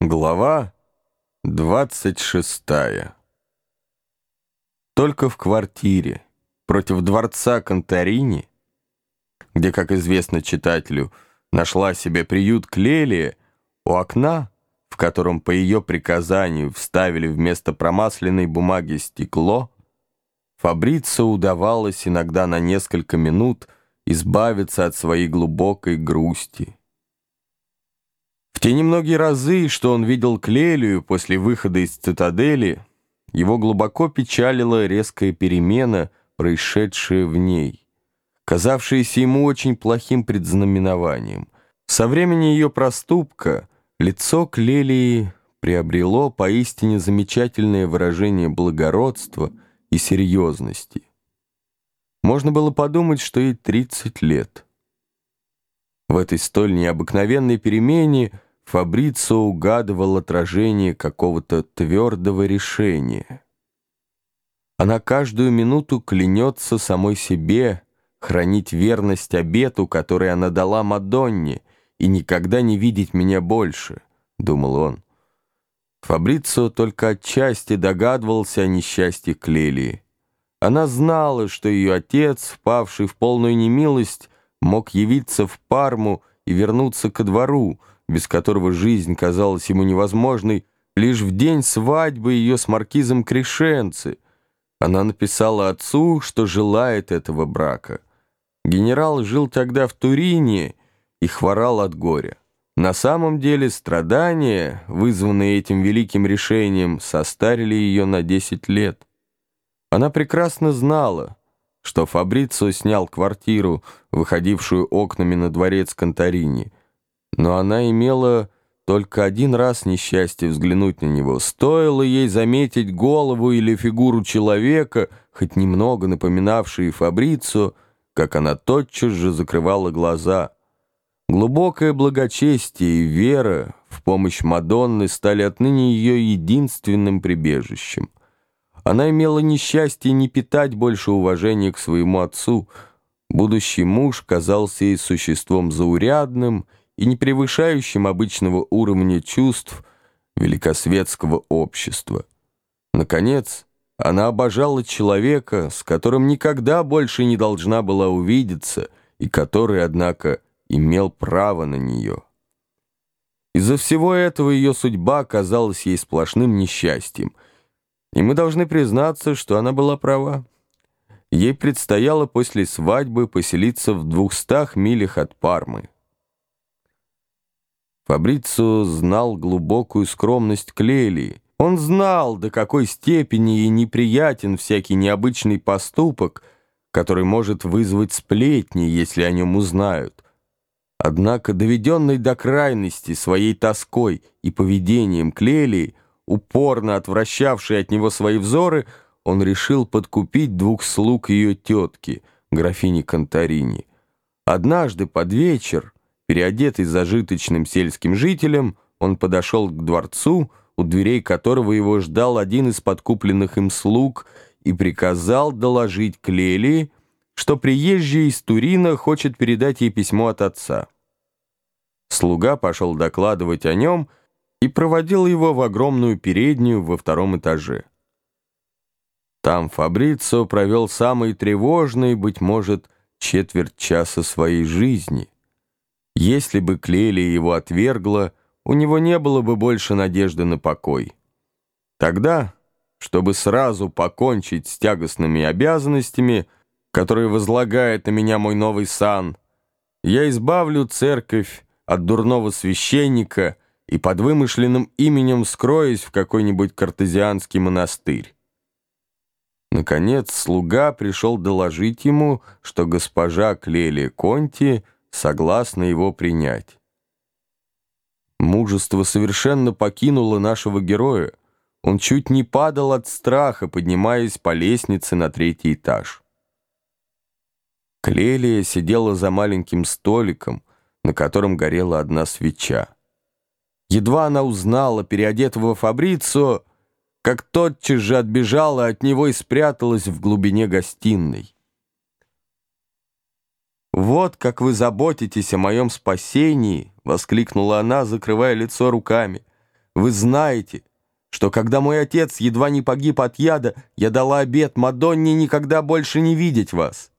Глава 26 Только в квартире против дворца Конторини, где, как известно читателю, нашла себе приют Клелия, у окна, в котором по ее приказанию вставили вместо промасленной бумаги стекло, Фабрицио удавалось иногда на несколько минут избавиться от своей глубокой грусти. В те немногие разы, что он видел Клелию после выхода из цитадели, его глубоко печалила резкая перемена, происшедшая в ней, казавшаяся ему очень плохим предзнаменованием. Со времени ее проступка лицо Клелии приобрело поистине замечательное выражение благородства и серьезности. Можно было подумать, что ей 30 лет. В этой столь необыкновенной перемене – Фабрицо угадывал отражение какого-то твердого решения. Она каждую минуту клянется самой себе хранить верность обету, который она дала Мадонне, и никогда не видеть меня больше, — думал он. Фабрицо только отчасти догадывался о несчастье Клелии. Она знала, что ее отец, впавший в полную немилость, мог явиться в Парму и вернуться ко двору, без которого жизнь казалась ему невозможной, лишь в день свадьбы ее с маркизом Крешенци. Она написала отцу, что желает этого брака. Генерал жил тогда в Турине и хворал от горя. На самом деле страдания, вызванные этим великим решением, состарили ее на 10 лет. Она прекрасно знала, что Фабрицио снял квартиру, выходившую окнами на дворец Конторини, но она имела только один раз несчастье взглянуть на него. Стоило ей заметить голову или фигуру человека, хоть немного напоминавшие Фабрицу, как она тотчас же закрывала глаза. Глубокое благочестие и вера в помощь Мадонны стали отныне ее единственным прибежищем. Она имела несчастье не питать больше уважения к своему отцу. Будущий муж казался ей существом заурядным и не превышающим обычного уровня чувств великосветского общества. Наконец, она обожала человека, с которым никогда больше не должна была увидеться и который, однако, имел право на нее. Из-за всего этого ее судьба казалась ей сплошным несчастьем, и мы должны признаться, что она была права. Ей предстояло после свадьбы поселиться в двухстах милях от Пармы. Фабрицио знал глубокую скромность Клелии. Он знал, до какой степени ей неприятен всякий необычный поступок, который может вызвать сплетни, если о нем узнают. Однако, доведенный до крайности своей тоской и поведением Клелии, упорно отвращавший от него свои взоры, он решил подкупить двух слуг ее тетки, графини Конторини. Однажды под вечер Переодетый зажиточным сельским жителем, он подошел к дворцу, у дверей которого его ждал один из подкупленных им слуг и приказал доложить Клелии, что приезжий из Турина хочет передать ей письмо от отца. Слуга пошел докладывать о нем и проводил его в огромную переднюю во втором этаже. Там Фабрицо провел самый тревожный, быть может, четверть часа своей жизни — если бы Клелия его отвергла, у него не было бы больше надежды на покой. Тогда, чтобы сразу покончить с тягостными обязанностями, которые возлагает на меня мой новый сан, я избавлю церковь от дурного священника и под вымышленным именем скроюсь в какой-нибудь картезианский монастырь. Наконец, слуга пришел доложить ему, что госпожа Клелия Конти — согласны его принять. Мужество совершенно покинуло нашего героя. Он чуть не падал от страха, поднимаясь по лестнице на третий этаж. Клелия сидела за маленьким столиком, на котором горела одна свеча. Едва она узнала переодетого Фабрицио, как тотчас же отбежала от него и спряталась в глубине гостиной. «Вот как вы заботитесь о моем спасении!» — воскликнула она, закрывая лицо руками. вы знаете, что когда мой отец едва не погиб от яда, я дала обет Мадонне никогда больше не видеть вас.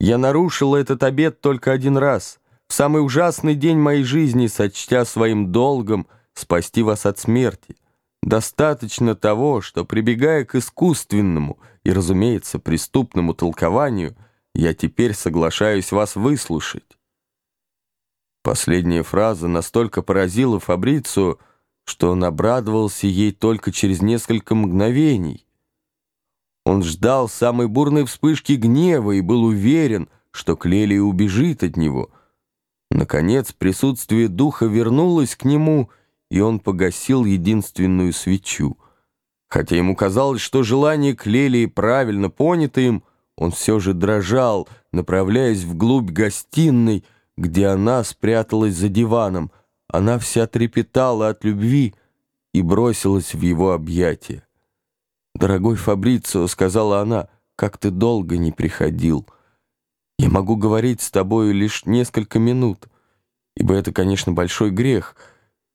Я нарушила этот обет только один раз, в самый ужасный день моей жизни, сочтя своим долгом спасти вас от смерти. Достаточно того, что, прибегая к искусственному и, разумеется, преступному толкованию, я теперь соглашаюсь вас выслушать. Последняя фраза настолько поразила Фабрицию, что он обрадовался ей только через несколько мгновений. Он ждал самой бурной вспышки гнева и был уверен, что Клелия убежит от него. Наконец, присутствие духа вернулось к нему, и он погасил единственную свечу. Хотя ему казалось, что желание Клелии правильно понято им, он все же дрожал, направляясь вглубь гостиной, где она спряталась за диваном — она вся трепетала от любви и бросилась в его объятия. «Дорогой Фабрицио», — сказала она, — «как ты долго не приходил. Я могу говорить с тобою лишь несколько минут, ибо это, конечно, большой грех.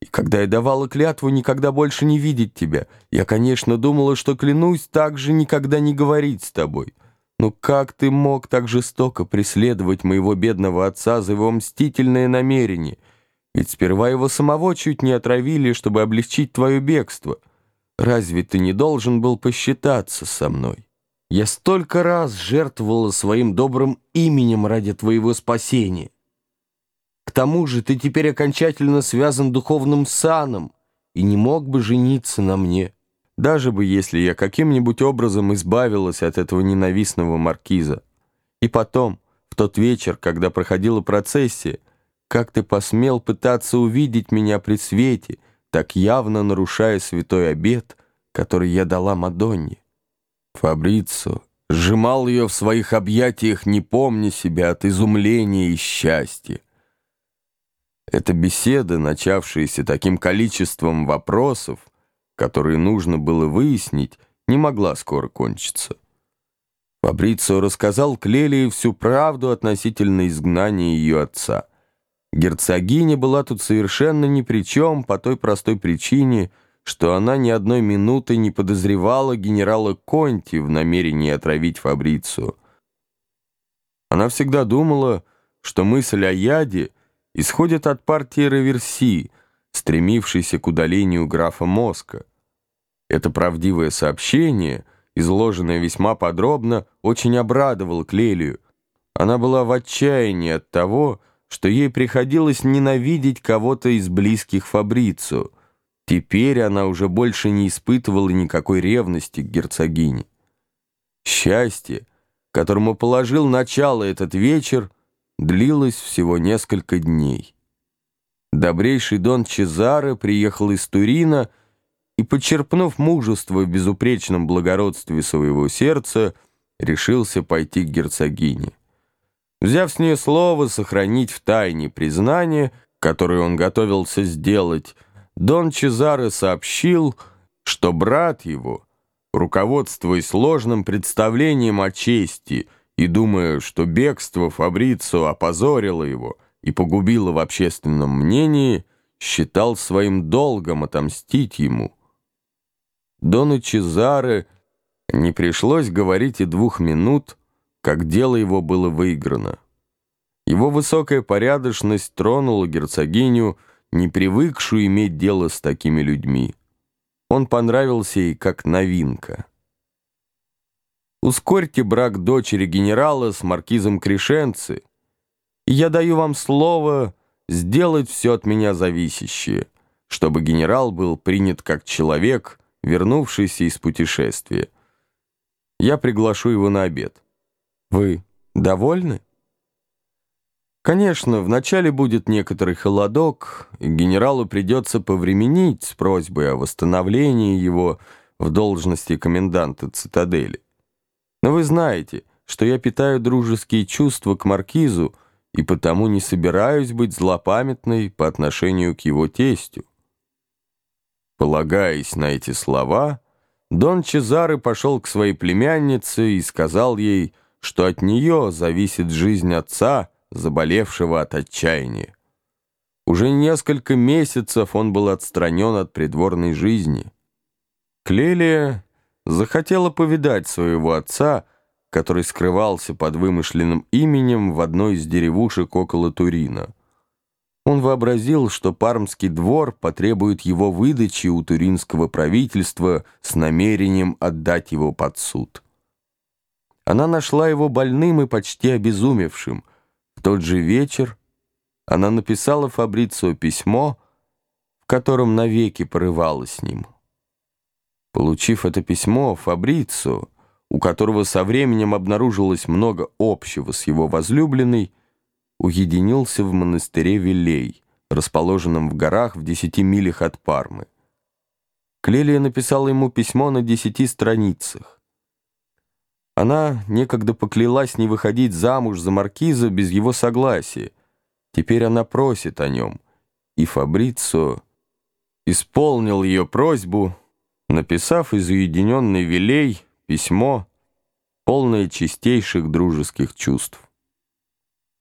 И когда я давала клятву никогда больше не видеть тебя, я, конечно, думала, что клянусь также никогда не говорить с тобой. Но как ты мог так жестоко преследовать моего бедного отца за его мстительное намерение?» Ведь сперва его самого чуть не отравили, чтобы облегчить твое бегство. Разве ты не должен был посчитаться со мной? Я столько раз жертвовала своим добрым именем ради твоего спасения. К тому же ты теперь окончательно связан духовным саном и не мог бы жениться на мне. Даже бы если я каким-нибудь образом избавилась от этого ненавистного маркиза. И потом, в тот вечер, когда проходила процессия, как ты посмел пытаться увидеть меня при свете, так явно нарушая святой обет, который я дала Мадонне? Фабрицо сжимал ее в своих объятиях, не помня себя от изумления и счастья. Эта беседа, начавшаяся таким количеством вопросов, которые нужно было выяснить, не могла скоро кончиться. Фабрицио рассказал Клелии всю правду относительно изгнания ее отца — Герцогиня была тут совершенно ни при чем по той простой причине, что она ни одной минуты не подозревала генерала Конти в намерении отравить Фабрицию. Она всегда думала, что мысль о яде исходит от партии Раверси, стремившейся к удалению графа Моска. Это правдивое сообщение, изложенное весьма подробно, очень обрадовало Клелию. Она была в отчаянии от того, что ей приходилось ненавидеть кого-то из близких Фабрицу. Теперь она уже больше не испытывала никакой ревности к герцогине. Счастье, которому положил начало этот вечер, длилось всего несколько дней. Добрейший Дон Чезаре приехал из Турина и, подчерпнув мужество в безупречном благородстве своего сердца, решился пойти к герцогине. Взяв с нее слово сохранить в тайне признание, которое он готовился сделать, Дон Чезаре сообщил, что брат его, руководствуясь ложным представлением о чести и думая, что бегство Фабрицу опозорило его и погубило в общественном мнении, считал своим долгом отомстить ему. Дону Чезаре не пришлось говорить и двух минут, как дело его было выиграно. Его высокая порядочность тронула герцогиню, не привыкшую иметь дело с такими людьми. Он понравился ей как новинка. Ускорьте брак дочери генерала с маркизом Крешенци, и я даю вам слово сделать все от меня зависящее, чтобы генерал был принят как человек, вернувшийся из путешествия. Я приглашу его на обед. Вы довольны? Конечно, вначале будет некоторый холодок, и генералу придется повременить с просьбой о восстановлении его в должности коменданта цитадели. Но вы знаете, что я питаю дружеские чувства к маркизу и потому не собираюсь быть злопамятной по отношению к его тестю. Полагаясь на эти слова, Дон Чезаре пошел к своей племяннице и сказал ей — что от нее зависит жизнь отца, заболевшего от отчаяния. Уже несколько месяцев он был отстранен от придворной жизни. Клелия захотела повидать своего отца, который скрывался под вымышленным именем в одной из деревушек около Турина. Он вообразил, что Пармский двор потребует его выдачи у туринского правительства с намерением отдать его под суд. Она нашла его больным и почти обезумевшим. В тот же вечер она написала Фабрицио письмо, в котором навеки порывала с ним. Получив это письмо, Фабрицио, у которого со временем обнаружилось много общего с его возлюбленной, уединился в монастыре Вилей, расположенном в горах в десяти милях от Пармы. Клелия написала ему письмо на десяти страницах. Она некогда поклялась не выходить замуж за маркиза без его согласия. Теперь она просит о нем. И Фабрицо исполнил ее просьбу, написав из уединенной Вилей письмо, полное чистейших дружеских чувств.